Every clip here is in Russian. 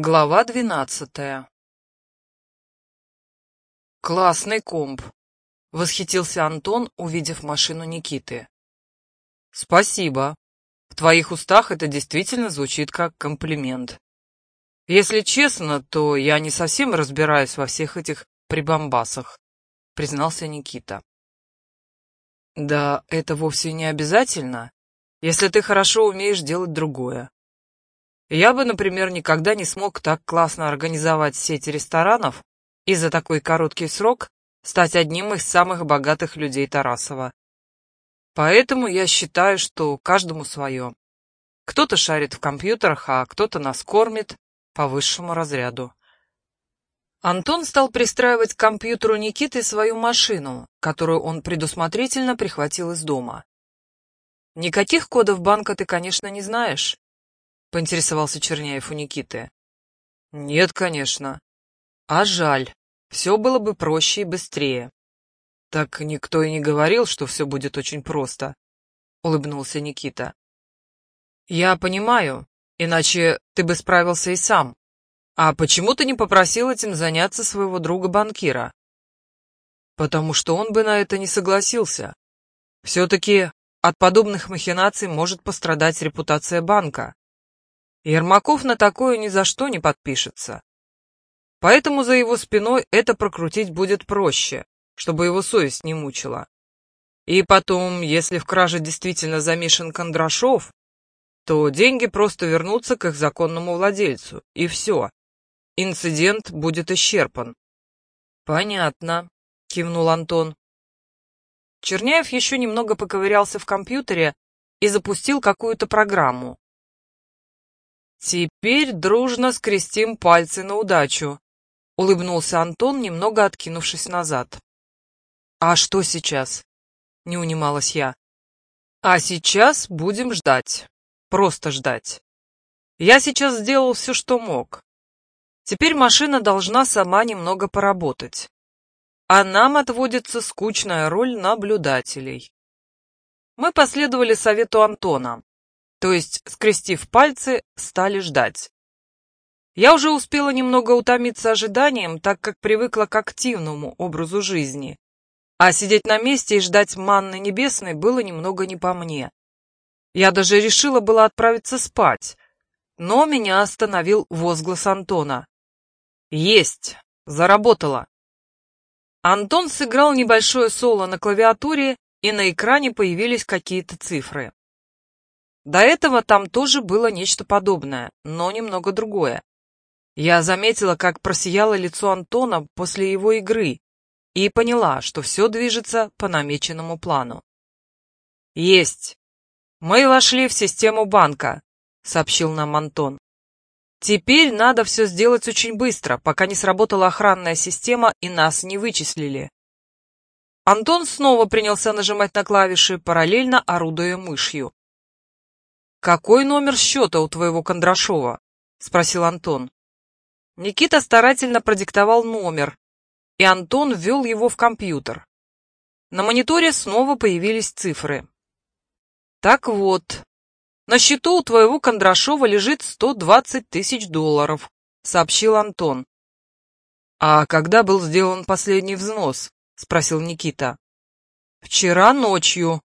Глава двенадцатая «Классный комп», — восхитился Антон, увидев машину Никиты. «Спасибо. В твоих устах это действительно звучит как комплимент. Если честно, то я не совсем разбираюсь во всех этих прибамбасах», — признался Никита. «Да это вовсе не обязательно, если ты хорошо умеешь делать другое. Я бы, например, никогда не смог так классно организовать сеть ресторанов и за такой короткий срок стать одним из самых богатых людей Тарасова. Поэтому я считаю, что каждому свое. Кто-то шарит в компьютерах, а кто-то нас кормит по высшему разряду. Антон стал пристраивать к компьютеру Никиты свою машину, которую он предусмотрительно прихватил из дома. Никаких кодов банка ты, конечно, не знаешь, — поинтересовался Черняев у Никиты. «Нет, конечно. А жаль. Все было бы проще и быстрее». «Так никто и не говорил, что все будет очень просто», — улыбнулся Никита. «Я понимаю, иначе ты бы справился и сам. А почему ты не попросил этим заняться своего друга-банкира?» «Потому что он бы на это не согласился. Все-таки от подобных махинаций может пострадать репутация банка. Ермаков на такое ни за что не подпишется. Поэтому за его спиной это прокрутить будет проще, чтобы его совесть не мучила. И потом, если в краже действительно замешан Кондрашов, то деньги просто вернутся к их законному владельцу, и все. Инцидент будет исчерпан. Понятно, кивнул Антон. Черняев еще немного поковырялся в компьютере и запустил какую-то программу. «Теперь дружно скрестим пальцы на удачу», — улыбнулся Антон, немного откинувшись назад. «А что сейчас?» — не унималась я. «А сейчас будем ждать. Просто ждать. Я сейчас сделал все, что мог. Теперь машина должна сама немного поработать. А нам отводится скучная роль наблюдателей». Мы последовали совету Антона то есть, скрестив пальцы, стали ждать. Я уже успела немного утомиться ожиданием, так как привыкла к активному образу жизни. А сидеть на месте и ждать манны небесной было немного не по мне. Я даже решила было отправиться спать, но меня остановил возглас Антона. «Есть! Заработала!» Антон сыграл небольшое соло на клавиатуре, и на экране появились какие-то цифры. До этого там тоже было нечто подобное, но немного другое. Я заметила, как просияло лицо Антона после его игры и поняла, что все движется по намеченному плану. «Есть! Мы вошли в систему банка», — сообщил нам Антон. «Теперь надо все сделать очень быстро, пока не сработала охранная система и нас не вычислили». Антон снова принялся нажимать на клавиши, параллельно орудуя мышью. «Какой номер счета у твоего Кондрашова?» — спросил Антон. Никита старательно продиктовал номер, и Антон ввел его в компьютер. На мониторе снова появились цифры. «Так вот, на счету у твоего Кондрашова лежит 120 тысяч долларов», — сообщил Антон. «А когда был сделан последний взнос?» — спросил Никита. «Вчера ночью»,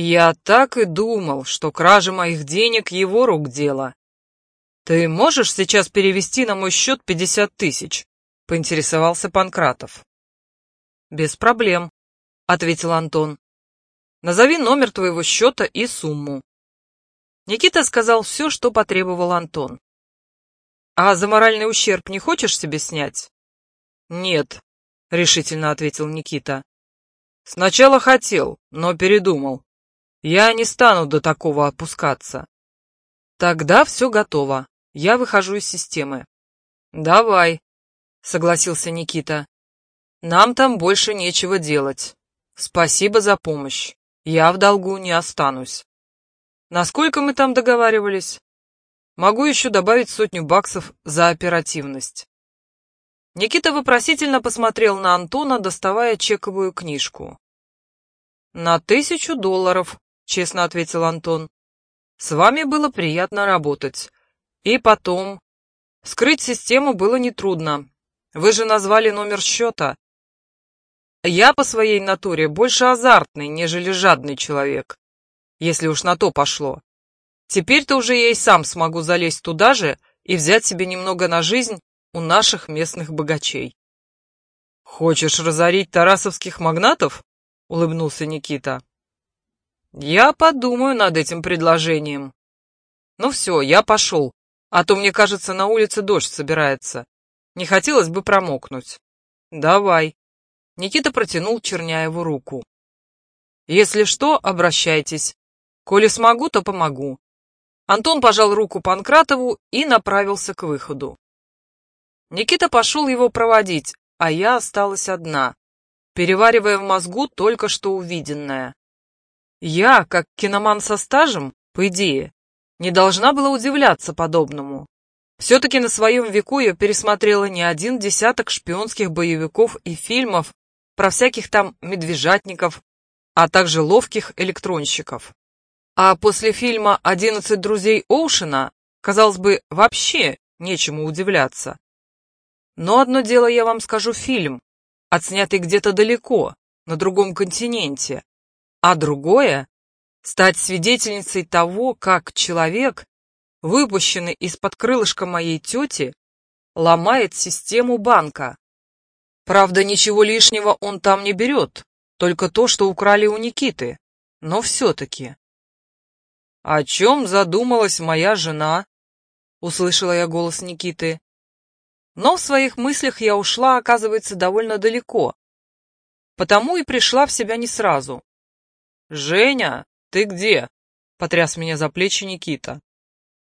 я так и думал, что кража моих денег его рук дело. Ты можешь сейчас перевести на мой счет пятьдесят тысяч? Поинтересовался Панкратов. Без проблем, ответил Антон. Назови номер твоего счета и сумму. Никита сказал все, что потребовал Антон. «А за моральный ущерб не хочешь себе снять?» «Нет», — решительно ответил Никита. «Сначала хотел, но передумал. Я не стану до такого опускаться. Тогда все готово. Я выхожу из системы. Давай, согласился Никита. Нам там больше нечего делать. Спасибо за помощь. Я в долгу не останусь. Насколько мы там договаривались? Могу еще добавить сотню баксов за оперативность. Никита вопросительно посмотрел на Антона, доставая чековую книжку. «На тысячу долларов», честно ответил Антон. С вами было приятно работать. И потом, Вскрыть систему было нетрудно. Вы же назвали номер счета. Я по своей натуре больше азартный, нежели жадный человек, если уж на то пошло. Теперь-то уже я и сам смогу залезть туда же и взять себе немного на жизнь у наших местных богачей. «Хочешь разорить тарасовских магнатов?» — улыбнулся Никита. «Я подумаю над этим предложением. Ну все, я пошел, а то, мне кажется, на улице дождь собирается. Не хотелось бы промокнуть. Давай». Никита протянул Черняеву руку. «Если что, обращайтесь. Коли смогу, то помогу». Антон пожал руку Панкратову и направился к выходу. Никита пошел его проводить, а я осталась одна, переваривая в мозгу только что увиденное. Я, как киноман со стажем, по идее, не должна была удивляться подобному. Все-таки на своем веку я пересмотрела не один десяток шпионских боевиков и фильмов про всяких там медвежатников, а также ловких электронщиков. А после фильма «Одиннадцать друзей Оушена», казалось бы, вообще нечему удивляться. Но одно дело я вам скажу фильм, отснятый где-то далеко, на другом континенте, а другое — стать свидетельницей того, как человек, выпущенный из-под крылышка моей тети, ломает систему банка. Правда, ничего лишнего он там не берет, только то, что украли у Никиты, но все-таки. «О чем задумалась моя жена?» — услышала я голос Никиты. Но в своих мыслях я ушла, оказывается, довольно далеко. Потому и пришла в себя не сразу. «Женя, ты где?» — потряс меня за плечи Никита.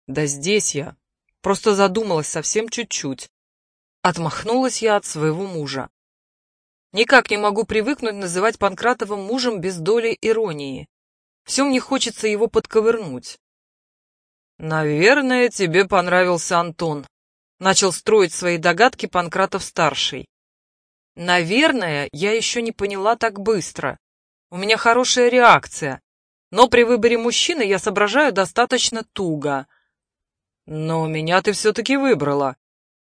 «Да здесь я. Просто задумалась совсем чуть-чуть». Отмахнулась я от своего мужа. Никак не могу привыкнуть называть Панкратова мужем без доли иронии. Все мне хочется его подковырнуть. «Наверное, тебе понравился Антон», Начал строить свои догадки Панкратов-старший. Наверное, я еще не поняла так быстро. У меня хорошая реакция, но при выборе мужчины я соображаю достаточно туго. Но меня ты все-таки выбрала.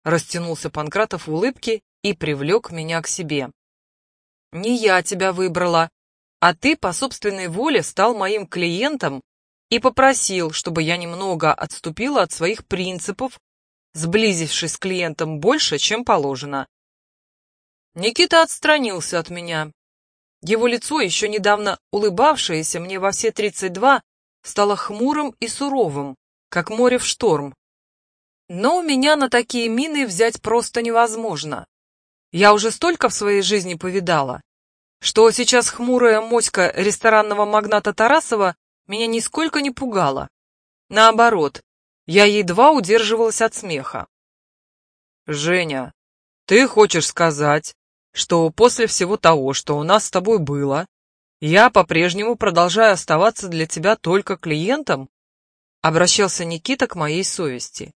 Растянулся Панкратов в улыбке и привлек меня к себе. Не я тебя выбрала, а ты по собственной воле стал моим клиентом и попросил, чтобы я немного отступила от своих принципов сблизившись с клиентом больше, чем положено. Никита отстранился от меня. Его лицо, еще недавно улыбавшееся мне во все тридцать два, стало хмурым и суровым, как море в шторм. Но у меня на такие мины взять просто невозможно. Я уже столько в своей жизни повидала, что сейчас хмурая моська ресторанного магната Тарасова меня нисколько не пугала. Наоборот, я едва удерживалась от смеха. «Женя, ты хочешь сказать, что после всего того, что у нас с тобой было, я по-прежнему продолжаю оставаться для тебя только клиентом?» Обращался Никита к моей совести.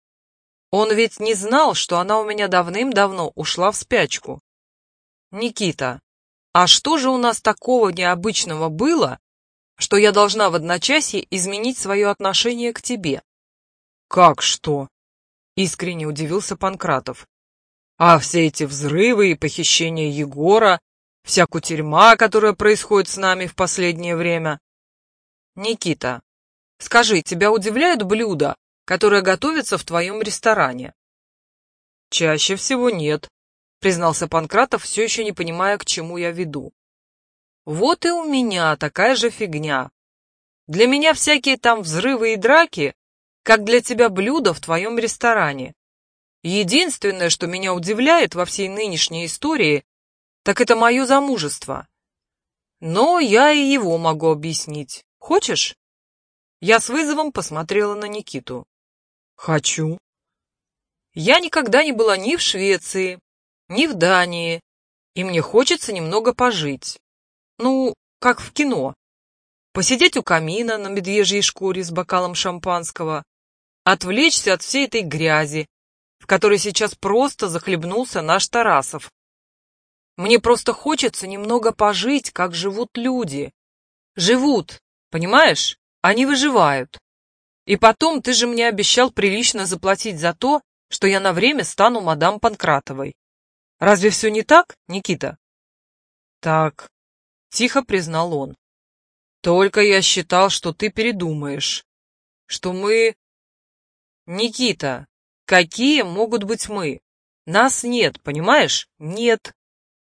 Он ведь не знал, что она у меня давным-давно ушла в спячку. «Никита, а что же у нас такого необычного было, что я должна в одночасье изменить свое отношение к тебе?» «Как что?» — искренне удивился Панкратов. «А все эти взрывы и похищения Егора, вся кутерьма, которая происходит с нами в последнее время?» «Никита, скажи, тебя удивляют блюда, которые готовятся в твоем ресторане?» «Чаще всего нет», — признался Панкратов, все еще не понимая, к чему я веду. «Вот и у меня такая же фигня. Для меня всякие там взрывы и драки как для тебя блюдо в твоем ресторане. Единственное, что меня удивляет во всей нынешней истории, так это мое замужество. Но я и его могу объяснить. Хочешь? Я с вызовом посмотрела на Никиту. Хочу. Я никогда не была ни в Швеции, ни в Дании, и мне хочется немного пожить. Ну, как в кино. Посидеть у камина на медвежьей шкуре с бокалом шампанского, отвлечься от всей этой грязи, которой сейчас просто захлебнулся наш Тарасов. Мне просто хочется немного пожить, как живут люди. Живут, понимаешь? Они выживают. И потом ты же мне обещал прилично заплатить за то, что я на время стану мадам Панкратовой. Разве все не так, Никита? Так, тихо признал он. Только я считал, что ты передумаешь, что мы... Никита, какие могут быть мы? Нас нет, понимаешь? Нет.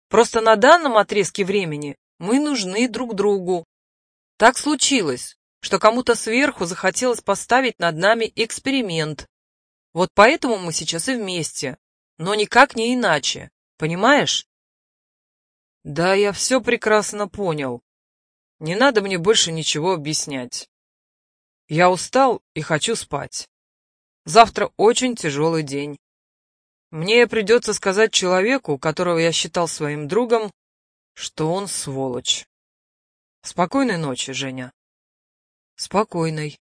Просто на данном отрезке времени мы нужны друг другу. Так случилось, что кому-то сверху захотелось поставить над нами эксперимент. Вот поэтому мы сейчас и вместе, но никак не иначе. Понимаешь? Да, я все прекрасно понял. Не надо мне больше ничего объяснять. Я устал и хочу спать. Завтра очень тяжелый день. Мне придется сказать человеку, которого я считал своим другом, что он сволочь. Спокойной ночи, Женя. Спокойной.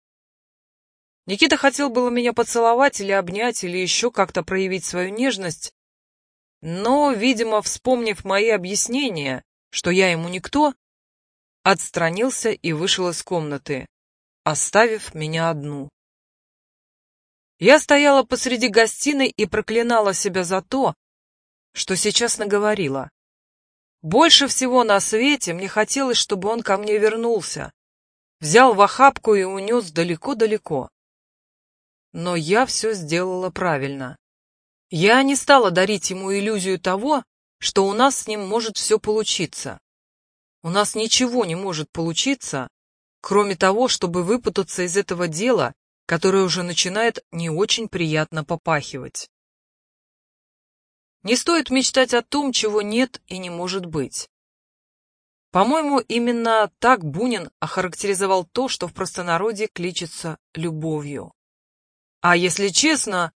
Никита хотел было меня поцеловать или обнять, или еще как-то проявить свою нежность, но, видимо, вспомнив мои объяснения, что я ему никто, отстранился и вышел из комнаты, оставив меня одну. Я стояла посреди гостиной и проклинала себя за то, что сейчас наговорила. Больше всего на свете мне хотелось, чтобы он ко мне вернулся, взял в охапку и унес далеко-далеко. Но я все сделала правильно. Я не стала дарить ему иллюзию того, что у нас с ним может все получиться. У нас ничего не может получиться, кроме того, чтобы выпутаться из этого дела, которое уже начинает не очень приятно попахивать. Не стоит мечтать о том, чего нет и не может быть. По-моему, именно так Бунин охарактеризовал то, что в простонародье кличется любовью. А если честно,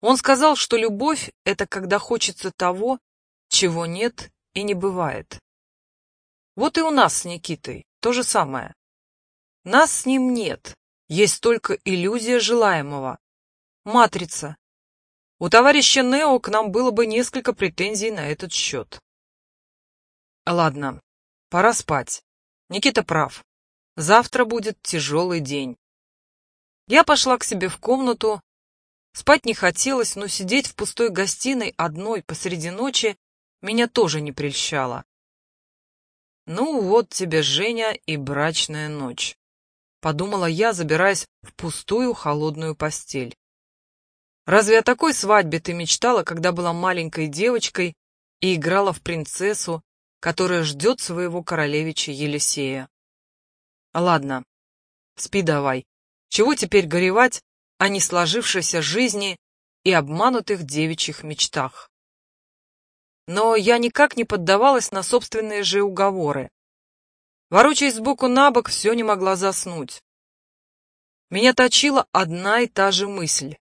он сказал, что любовь — это когда хочется того, чего нет и не бывает. Вот и у нас с Никитой то же самое. Нас с ним нет, есть только иллюзия желаемого. Матрица. У товарища Нео к нам было бы несколько претензий на этот счет. Ладно, пора спать. Никита прав. Завтра будет тяжелый день. Я пошла к себе в комнату, Спать не хотелось, но сидеть в пустой гостиной одной посреди ночи меня тоже не прельщало. «Ну вот тебе, Женя, и брачная ночь», — подумала я, забираясь в пустую холодную постель. «Разве о такой свадьбе ты мечтала, когда была маленькой девочкой и играла в принцессу, которая ждет своего королевича Елисея? Ладно, спи давай. Чего теперь горевать, о не сложившейся жизни и обманутых девичьих мечтах. Но я никак не поддавалась на собственные же уговоры. Ворочаясь сбоку на бок, все не могла заснуть. Меня точила одна и та же мысль.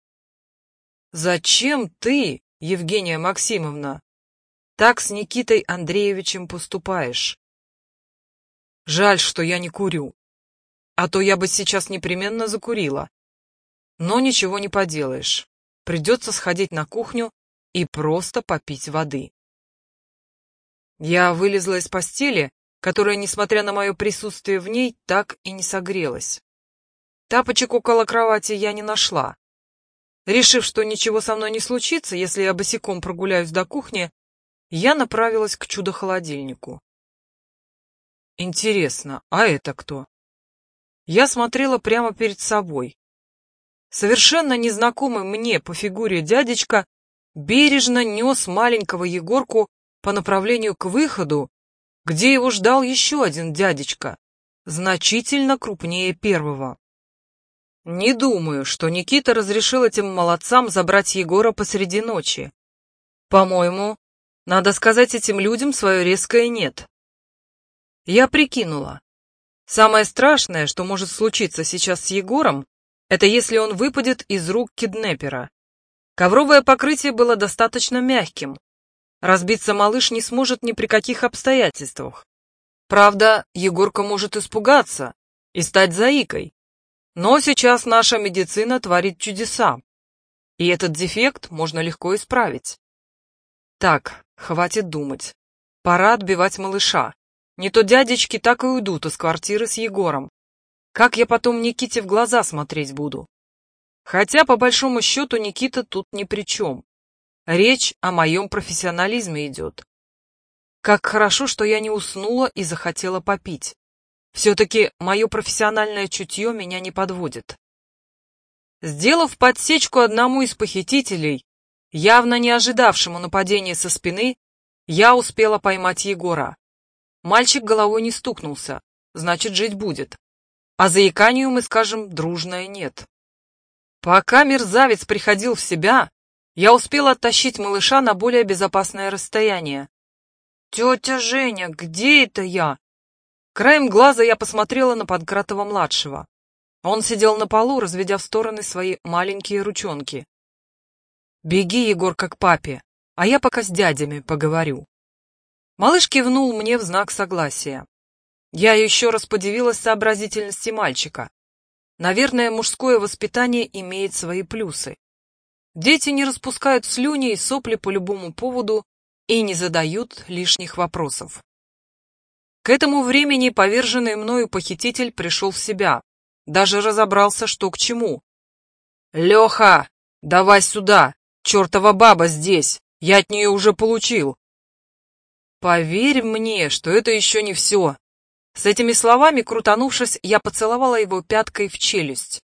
«Зачем ты, Евгения Максимовна, так с Никитой Андреевичем поступаешь?» Жаль, что я не курю, а то я бы сейчас непременно закурила. Но ничего не поделаешь. Придется сходить на кухню и просто попить воды. Я вылезла из постели, которая, несмотря на мое присутствие в ней, так и не согрелась. Тапочек около кровати я не нашла. Решив, что ничего со мной не случится, если я босиком прогуляюсь до кухни, я направилась к чудо-холодильнику. Интересно, а это кто? Я смотрела прямо перед собой, Совершенно незнакомый мне по фигуре дядечка бережно нес маленького Егорку по направлению к выходу, где его ждал еще один дядечка, значительно крупнее первого. Не думаю, что Никита разрешил этим молодцам забрать Егора посреди ночи. По-моему, надо сказать этим людям свое резкое «нет». Я прикинула. Самое страшное, что может случиться сейчас с Егором, это если он выпадет из рук киднепера. Ковровое покрытие было достаточно мягким. Разбиться малыш не сможет ни при каких обстоятельствах. Правда, Егорка может испугаться и стать заикой. Но сейчас наша медицина творит чудеса. И этот дефект можно легко исправить. Так, хватит думать. Пора отбивать малыша. Не то дядечки так и уйдут из квартиры с Егором. Как я потом Никите в глаза смотреть буду? Хотя, по большому счету, Никита тут ни при чем. Речь о моем профессионализме идет. Как хорошо, что я не уснула и захотела попить. Все-таки мое профессиональное чутье меня не подводит. Сделав подсечку одному из похитителей, явно не ожидавшему нападения со спины, я успела поймать Егора. Мальчик головой не стукнулся, значит, жить будет. А заиканию мы скажем дружное нет. Пока мерзавец приходил в себя, я успела оттащить малыша на более безопасное расстояние. «Тетя Женя, где это я?» Краем глаза я посмотрела на Панкратова-младшего. Он сидел на полу, разведя в стороны свои маленькие ручонки. «Беги, Егор, как папе, а я пока с дядями поговорю». Малыш кивнул мне в знак согласия. Я еще раз подивилась сообразительности мальчика. Наверное, мужское воспитание имеет свои плюсы. Дети не распускают слюни и сопли по любому поводу и не задают лишних вопросов. К этому времени поверженный мною похититель пришел в себя, даже разобрался, что к чему. «Леха, давай сюда! Чертова баба здесь! Я от нее уже получил!» «Поверь мне, что это еще не все!» С этими словами, крутанувшись, я поцеловала его пяткой в челюсть.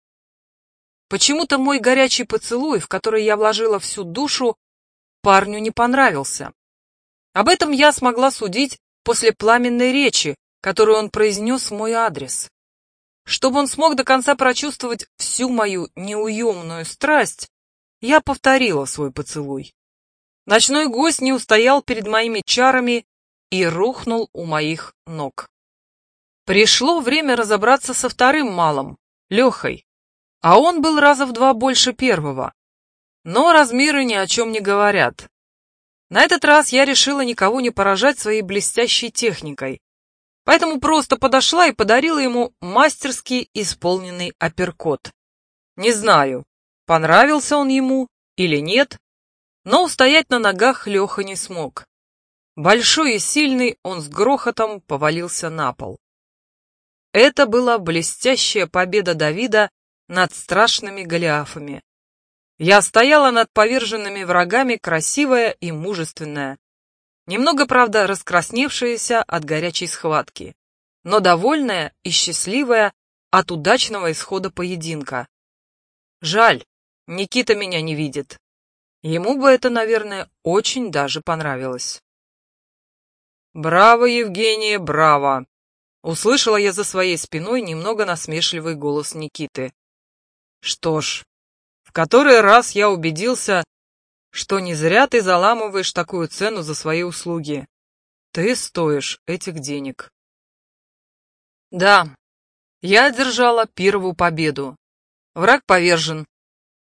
Почему-то мой горячий поцелуй, в который я вложила всю душу, парню не понравился. Об этом я смогла судить после пламенной речи, которую он произнес в мой адрес. Чтобы он смог до конца прочувствовать всю мою неуемную страсть, я повторила свой поцелуй. Ночной гость не устоял перед моими чарами и рухнул у моих ног. Пришло время разобраться со вторым малым, Лехой, а он был раза в два больше первого. Но размеры ни о чем не говорят. На этот раз я решила никого не поражать своей блестящей техникой, поэтому просто подошла и подарила ему мастерски исполненный апперкот. Не знаю, понравился он ему или нет, но устоять на ногах Леха не смог. Большой и сильный он с грохотом повалился на пол. Это была блестящая победа Давида над страшными голиафами. Я стояла над поверженными врагами, красивая и мужественная. Немного, правда, раскрасневшаяся от горячей схватки, но довольная и счастливая от удачного исхода поединка. Жаль, Никита меня не видит. Ему бы это, наверное, очень даже понравилось. «Браво, Евгения, браво!» Услышала я за своей спиной немного насмешливый голос Никиты. Что ж, который раз я убедился, что не зря ты заламываешь такую цену за свои услуги. Ты стоишь этих денег. Да, я одержала первую победу. Враг повержен.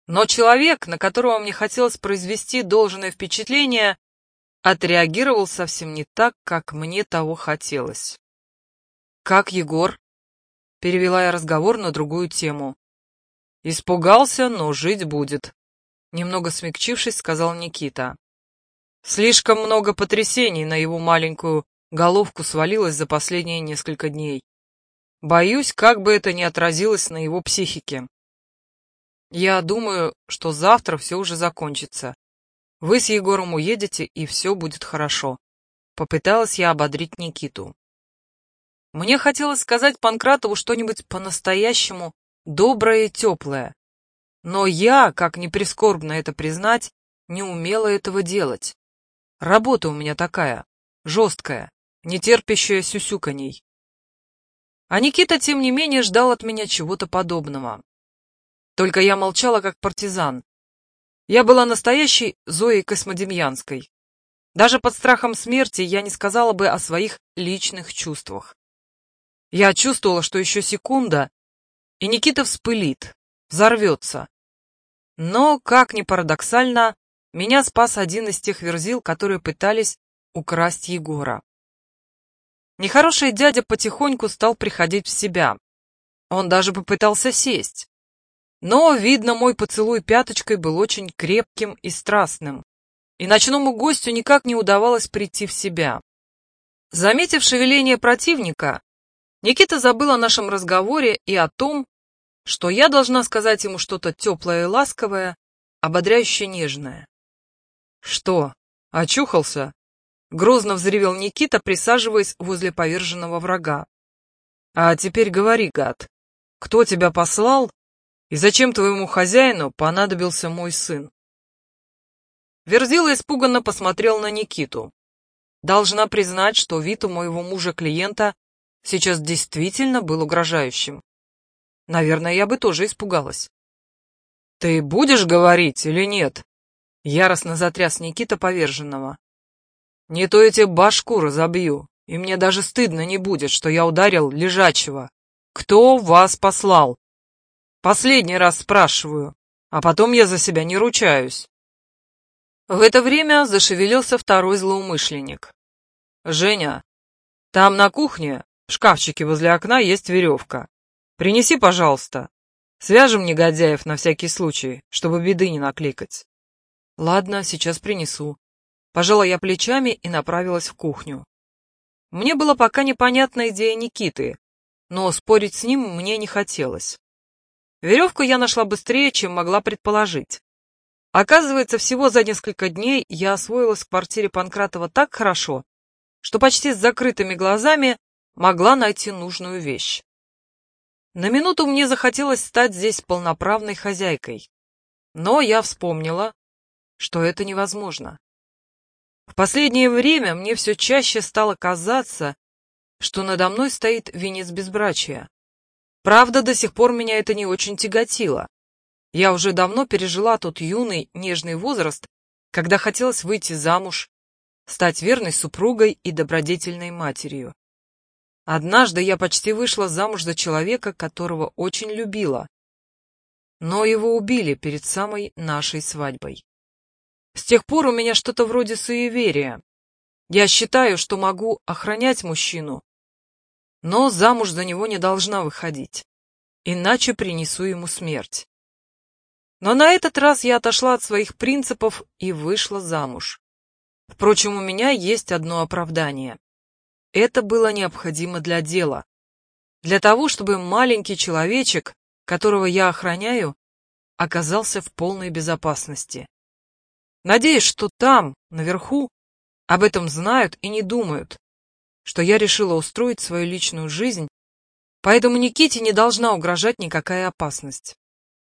Но человек, на которого мне хотелось произвести должное впечатление, отреагировал совсем не так, как мне того хотелось. «Как Егор?» Перевела я разговор на другую тему. Испугался, но жить будет. Немного смягчившись, сказал Никита. Слишком много потрясений на его маленькую головку свалилось за последние несколько дней. Боюсь, как бы это ни отразилось на его психике. Я думаю, что завтра все уже закончится. Вы с Егором уедете, и все будет хорошо. Попыталась я ободрить Никиту. Мне хотелось сказать Панкратову что-нибудь по-настоящему доброе и теплое. Но я, как ни прискорбно это признать, не умела этого делать. Работа у меня такая, жесткая, не терпящая сюсюканей. А Никита, тем не менее, ждал от меня чего-то подобного. Только я молчала, как партизан. Я была настоящей Зоей Космодемьянской. Даже под страхом смерти я не сказала бы о своих личных чувствах. Я чувствовала, что еще секунда, и Никита вспылит, взорвется. Но, как ни парадоксально, меня спас один из тех верзил, которые пытались украсть Егора. Нехороший дядя потихоньку стал приходить в себя. Он даже попытался сесть. Но, видно, мой поцелуй пяточкой был очень крепким и страстным, и ночному гостю никак не удавалось прийти в себя. Заметив шевеление противника, Никита забыл о нашем разговоре и о том, что я должна сказать ему что-то теплое и ласковое, ободряюще нежное. «Что, очухался?» — грозно взревел Никита, присаживаясь возле поверженного врага. «А теперь говори, гад, кто тебя послал и зачем твоему хозяину понадобился мой сын?» Верзила испуганно посмотрел на Никиту. Должна признать, что вид у моего мужа-клиента сейчас действительно был угрожающим. Наверное, я бы тоже испугалась. «Ты будешь говорить или нет?» Яростно затряс Никита поверженного. «Не то я тебе башку разобью, и мне даже стыдно не будет, что я ударил лежачего. Кто вас послал? Последний раз спрашиваю, а потом я за себя не ручаюсь». В это время зашевелился второй злоумышленник. «Женя, там на кухне, в шкафчике возле окна, есть веревка. Принеси, пожалуйста. Свяжем негодяев на всякий случай, чтобы беды не накликать». «Ладно, сейчас принесу». Пожала я плечами и направилась в кухню. Мне было пока непонятна идея Никиты, но спорить с ним мне не хотелось. Веревку я нашла быстрее, чем могла предположить. Оказывается, всего за несколько дней я освоилась в квартире Панкратова так хорошо, что почти с закрытыми глазами могла найти нужную вещь. На минуту мне захотелось стать здесь полноправной хозяйкой, но я вспомнила, что это невозможно. В последнее время мне все чаще стало казаться, что надо мной стоит венец безбрачия. Правда, до сих пор меня это не очень тяготило. Я уже давно пережила тот юный, нежный возраст, когда хотелось выйти замуж, стать верной супругой и добродетельной матерью. Однажды я почти вышла замуж за человека, которого очень любила. Но его убили перед самой нашей свадьбой. С тех пор у меня что-то вроде суеверия. Я считаю, что могу охранять мужчину, но замуж за него не должна выходить, иначе принесу ему смерть. Но на этот раз я отошла от своих принципов и вышла замуж. Впрочем, у меня есть одно оправдание. Это было необходимо для дела. Для того, чтобы маленький человечек, которого я охраняю, оказался в полной безопасности. Надеюсь, что там, наверху, об этом знают и не думают, что я решила устроить свою личную жизнь, поэтому Никите не должна угрожать никакая опасность.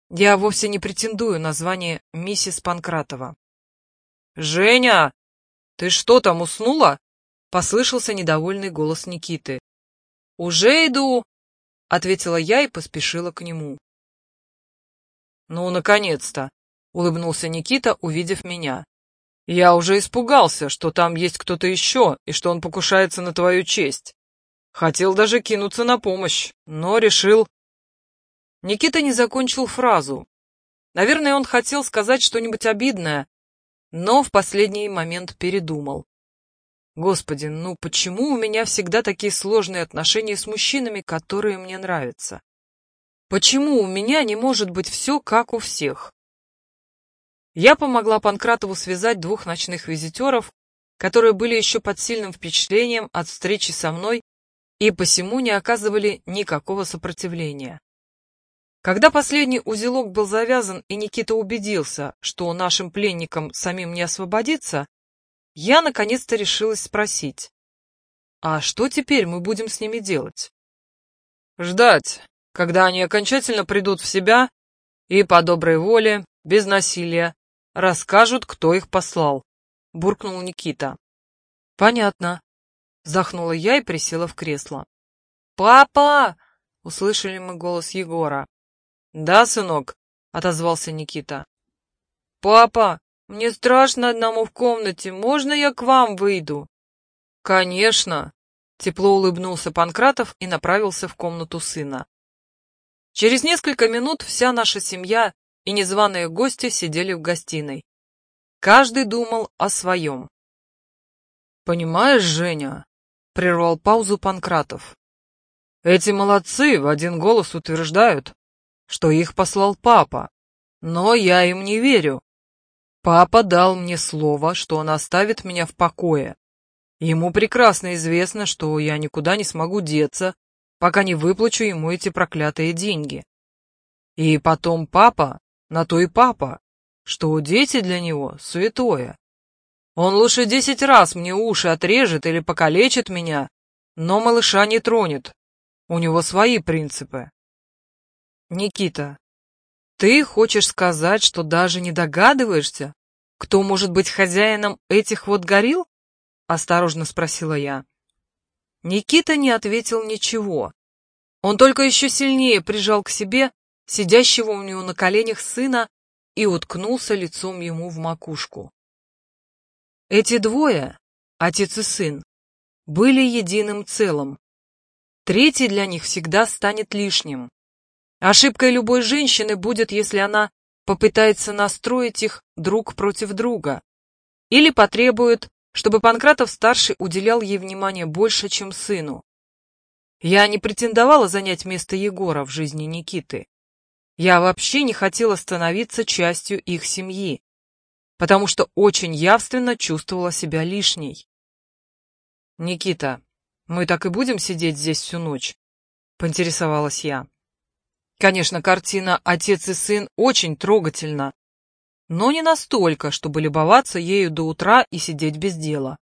Я вовсе не претендую на звание миссис Панкратова. «Женя, ты что там, уснула?» — послышался недовольный голос Никиты. «Уже иду», — ответила я и поспешила к нему. «Ну, наконец-то!» — улыбнулся Никита, увидев меня. «Я уже испугался, что там есть кто-то еще и что он покушается на твою честь. Хотел даже кинуться на помощь, но решил, Никита не закончил фразу. Наверное, он хотел сказать что-нибудь обидное, но в последний момент передумал. Господи, ну почему у меня всегда такие сложные отношения с мужчинами, которые мне нравятся? Почему у меня не может быть все как у всех? Я помогла Панкратову связать двух ночных визитеров, которые были еще под сильным впечатлением от встречи со мной и посему не оказывали никакого сопротивления. Когда последний узелок был завязан и Никита убедился, что нашим пленникам самим не освободиться, я наконец-то решилась спросить, а что теперь мы будем с ними делать? Ждать, когда они окончательно придут в себя и по доброй воле, без насилия, расскажут, кто их послал, буркнул Никита. Понятно, вздохнула я и присела в кресло. Папа! услышали мы голос Егора. «Да, сынок», — отозвался Никита. «Папа, мне страшно одному в комнате. Можно я к вам выйду?» «Конечно», — тепло улыбнулся Панкратов и направился в комнату сына. Через несколько минут вся наша семья и незваные гости сидели в гостиной. Каждый думал о своем. «Понимаешь, Женя», — прервал паузу Панкратов, — «эти молодцы в один голос утверждают, что их послал папа, но я им не верю. Папа дал мне слово, что он оставит меня в покое. Ему прекрасно известно, что я никуда не смогу деться, пока не выплачу ему эти проклятые деньги. И потом папа, на то и папа, что дети для него святое. Он лучше десять раз мне уши отрежет или покалечит меня, но малыша не тронет. У него свои принципы. Никита, ты хочешь сказать, что даже не догадываешься, кто может быть хозяином этих вот горил? Осторожно спросила я. Никита не ответил ничего. Он только еще сильнее прижал к себе сидящего у него на коленях сына и уткнулся лицом ему в макушку. Эти двое, отец и сын, были единым целым. Третий для них всегда станет лишним. Ошибкой любой женщины будет, если она попытается настроить их друг против друга или потребует, чтобы Панкратов-старший уделял ей внимание больше, чем сыну. Я не претендовала занять место Егора в жизни Никиты. Я вообще не хотела становиться частью их семьи, потому что очень явственно чувствовала себя лишней. «Никита, мы так и будем сидеть здесь всю ночь?» — поинтересовалась я. Конечно, картина «Отец и сын» очень трогательна, но не настолько, чтобы любоваться ею до утра и сидеть без дела.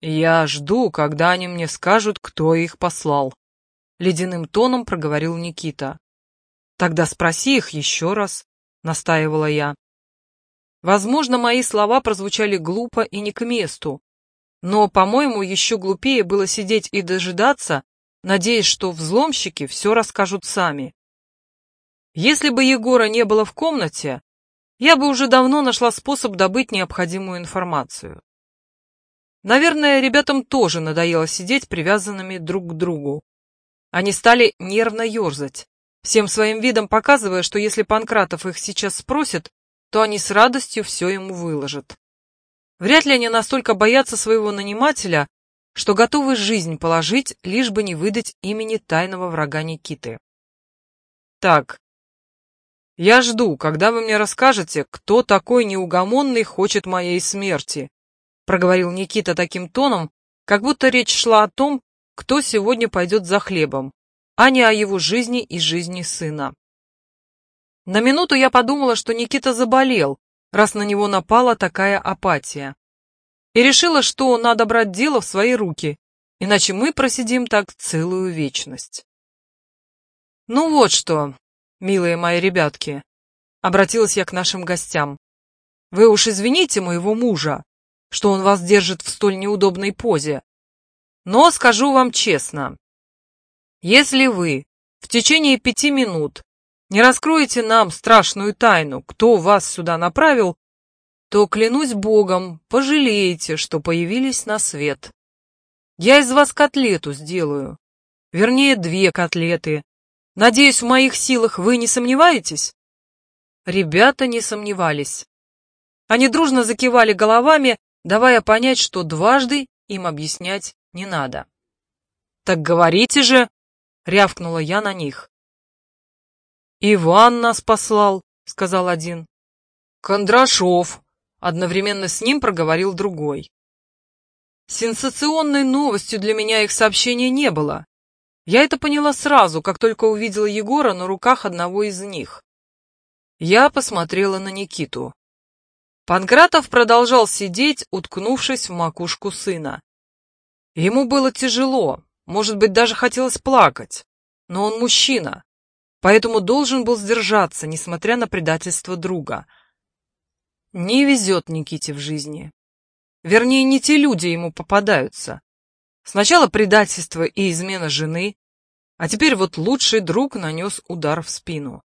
«Я жду, когда они мне скажут, кто их послал», — ледяным тоном проговорил Никита. «Тогда спроси их еще раз», — настаивала я. Возможно, мои слова прозвучали глупо и не к месту, но, по-моему, еще глупее было сидеть и дожидаться, надеясь, что взломщики все расскажут сами. Если бы Егора не было в комнате, я бы уже давно нашла способ добыть необходимую информацию. Наверное, ребятам тоже надоело сидеть привязанными друг к другу. Они стали нервно ерзать, всем своим видом показывая, что если Панкратов их сейчас спросит, то они с радостью все ему выложат. Вряд ли они настолько боятся своего нанимателя, что готовы жизнь положить, лишь бы не выдать имени тайного врага Никиты. Так, я жду, когда вы мне расскажете, кто такой неугомонный хочет моей смерти, проговорил Никита таким тоном, как будто речь шла о том, кто сегодня пойдет за хлебом, а не о его жизни и жизни сына. На минуту я подумала, что Никита заболел, раз на него напала такая апатия. И решила, что надо брать дело в свои руки, иначе мы просидим так целую вечность. Ну вот что, милые мои ребятки, обратилась я к нашим гостям. Вы уж извините моего мужа, что он вас держит в столь неудобной позе. Но скажу вам честно, если вы в течение пяти минут не раскроете нам страшную тайну, кто вас сюда направил, то, клянусь Богом, пожалеете, что появились на свет. Я из вас котлету сделаю. Вернее, две котлеты. Надеюсь, в моих силах вы не сомневаетесь? Ребята не сомневались. Они дружно закивали головами, давая понять, что дважды им объяснять не надо. «Так говорите же!» — рявкнула я на них. «Иван нас послал», — сказал один. «Кондрашов», — одновременно с ним проговорил другой. Сенсационной новостью для меня их сообщения не было. Я это поняла сразу, как только увидела Егора на руках одного из них. Я посмотрела на Никиту. Панкратов продолжал сидеть, уткнувшись в макушку сына. Ему было тяжело, может быть, даже хотелось плакать, но он мужчина, поэтому должен был сдержаться, несмотря на предательство друга. Не везет Никите в жизни. Вернее, не те люди ему попадаются. Сначала предательство и измена жены, а теперь вот лучший друг нанес удар в спину.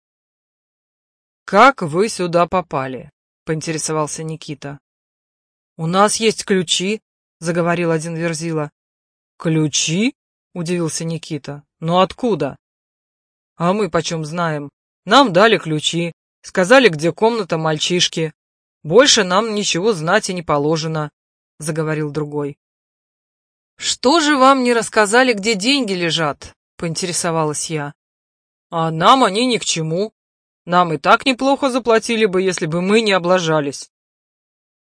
«Как вы сюда попали?» поинтересовался Никита. «У нас есть ключи», — заговорил один Верзила. «Ключи?» — удивился Никита. «Но откуда?» «А мы почем знаем? Нам дали ключи, сказали, где комната мальчишки. Больше нам ничего знать и не положено», — заговорил другой. «Что же вам не рассказали, где деньги лежат?» — поинтересовалась я. «А нам они ни к чему», нам и так неплохо заплатили бы, если бы мы не облажались.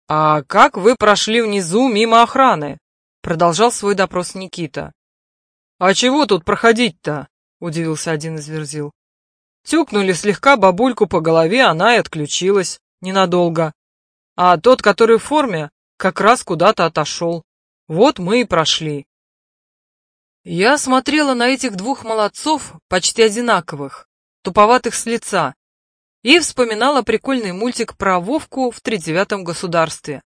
А как вы прошли внизу мимо охраны? Продолжал свой допрос Никита. А чего тут проходить-то? Удивился один из верзил. Тюкнули слегка бабульку по голове, она и отключилась. Ненадолго. А тот, который в форме, как раз куда-то отошел. Вот мы и прошли. Я смотрела на этих двух молодцов, почти одинаковых, туповатых с лица, и вспоминала прикольный мультик про Вовку в тридевятом государстве.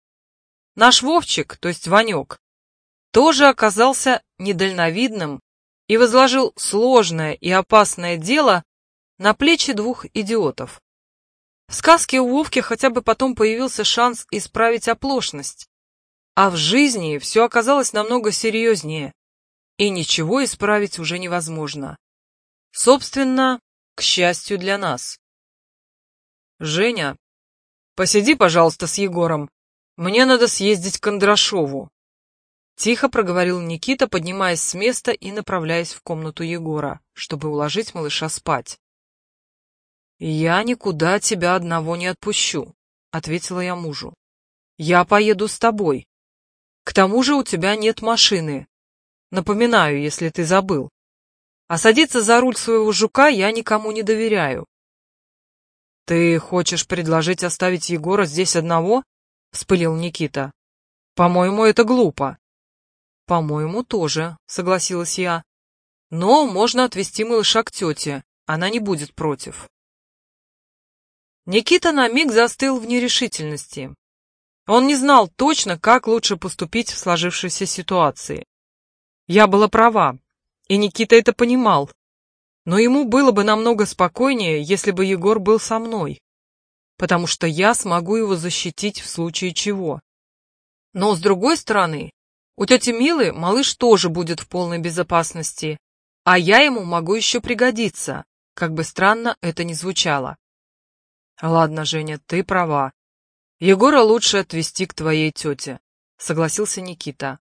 Наш Вовчик, то есть Ванек, тоже оказался недальновидным и возложил сложное и опасное дело на плечи двух идиотов. В сказке у Вовки хотя бы потом появился шанс исправить оплошность, а в жизни все оказалось намного серьезнее, и ничего исправить уже невозможно. Собственно, к счастью для нас. «Женя, посиди, пожалуйста, с Егором. Мне надо съездить к Кондрашову». Тихо проговорил Никита, поднимаясь с места и направляясь в комнату Егора, чтобы уложить малыша спать. «Я никуда тебя одного не отпущу», — ответила я мужу. «Я поеду с тобой. К тому же у тебя нет машины. Напоминаю, если ты забыл. А садиться за руль своего жука я никому не доверяю». «Ты хочешь предложить оставить Егора здесь одного?» — вспылил Никита. «По-моему, это глупо». «По-моему, тоже», — согласилась я. «Но можно отвезти малыша к тете, она не будет против». Никита на миг застыл в нерешительности. Он не знал точно, как лучше поступить в сложившейся ситуации. Я была права, и Никита это понимал. Но ему было бы намного спокойнее, если бы Егор был со мной, потому что я смогу его защитить в случае чего. Но, с другой стороны, у тети Милы малыш тоже будет в полной безопасности, а я ему могу еще пригодиться, как бы странно это ни звучало. Ладно, Женя, ты права. Егора лучше отвезти к твоей тете, согласился Никита.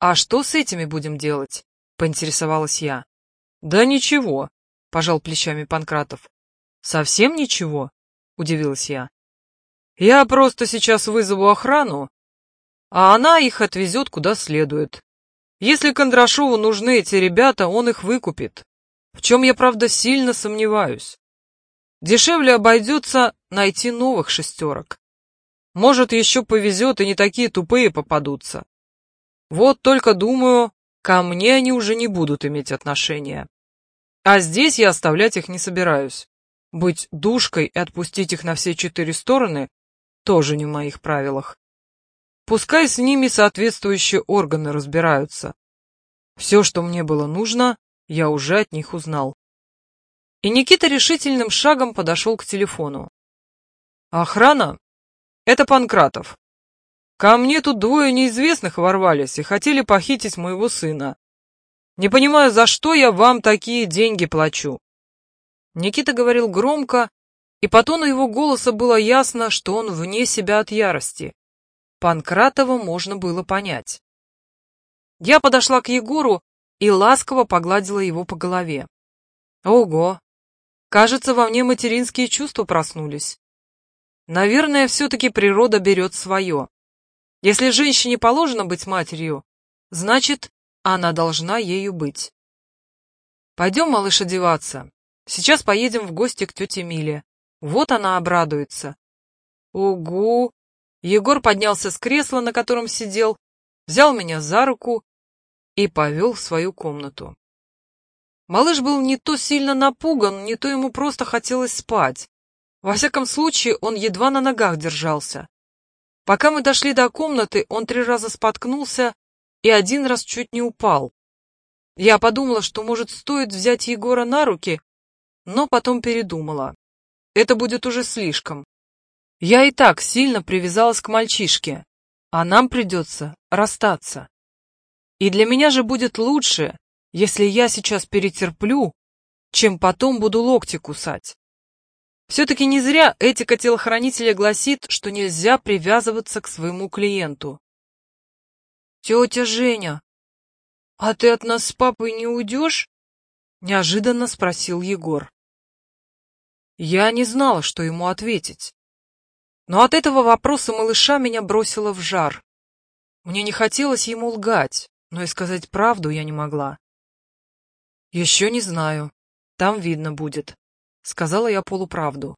А что с этими будем делать? Поинтересовалась я. Да ничего, пожал плечами Панкратов. Совсем ничего? Удивилась я. Я просто сейчас вызову охрану, а она их отвезет куда следует. Если Кондрашову нужны эти ребята, он их выкупит. В чем я, правда, сильно сомневаюсь. Дешевле обойдется найти новых шестерок. Может, еще повезет, и не такие тупые попадутся. Вот только думаю, ко мне они уже не будут иметь отношения. А здесь я оставлять их не собираюсь. Быть душкой и отпустить их на все четыре стороны тоже не в моих правилах. Пускай с ними соответствующие органы разбираются. Все, что мне было нужно, я уже от них узнал. И Никита решительным шагом подошел к телефону. Охрана? Это Панкратов. Ко мне тут двое неизвестных ворвались и хотели похитить моего сына. Не понимаю, за что я вам такие деньги плачу. Никита говорил громко, и по тону его голоса было ясно, что он вне себя от ярости. Панкратова можно было понять. Я подошла к Егору и ласково погладила его по голове. Ого! Кажется, во мне материнские чувства проснулись. Наверное, все-таки природа берет свое. Если женщине положено быть матерью, значит, она должна ею быть. Пойдем, малыш, одеваться. Сейчас поедем в гости к тете Миле. Вот она обрадуется. Угу, Егор поднялся с кресла, на котором сидел, взял меня за руку и повел в свою комнату. Малыш был не то сильно напуган, не то ему просто хотелось спать. Во всяком случае, он едва на ногах держался. Пока мы дошли до комнаты, он три раза споткнулся и один раз чуть не упал. Я подумала, что, может, стоит взять Егора на руки, но потом передумала. Это будет уже слишком. Я и так сильно привязалась к мальчишке, а нам придется расстаться. И для меня же будет лучше, если я сейчас перетерплю, чем потом буду локти кусать. Все-таки не зря этика телохранителя гласит, что нельзя привязываться к своему клиенту. «Тетя Женя, а ты от нас с папой не уйдешь?» — неожиданно спросил Егор. Я не знала, что ему ответить. Но от этого вопроса малыша меня бросило в жар. Мне не хотелось ему лгать, но и сказать правду я не могла. Еще не знаю, там видно будет. — сказала я полуправду.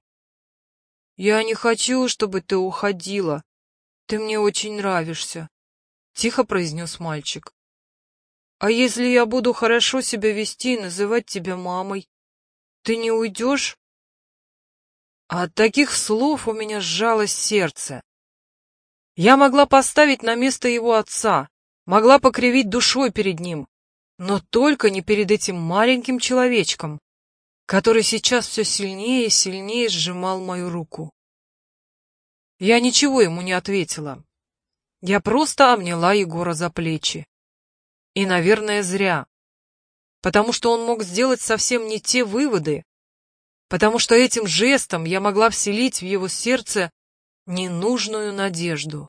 «Я не хочу, чтобы ты уходила. Ты мне очень нравишься», — тихо произнес мальчик. «А если я буду хорошо себя вести и называть тебя мамой, ты не уйдешь?» От таких слов у меня сжалось сердце. Я могла поставить на место его отца, могла покривить душой перед ним, но только не перед этим маленьким человечком, который сейчас все сильнее и сильнее сжимал мою руку. Я ничего ему не ответила. Я просто обняла Егора за плечи. И, наверное, зря. Потому что он мог сделать совсем не те выводы, потому что этим жестом я могла вселить в его сердце ненужную надежду.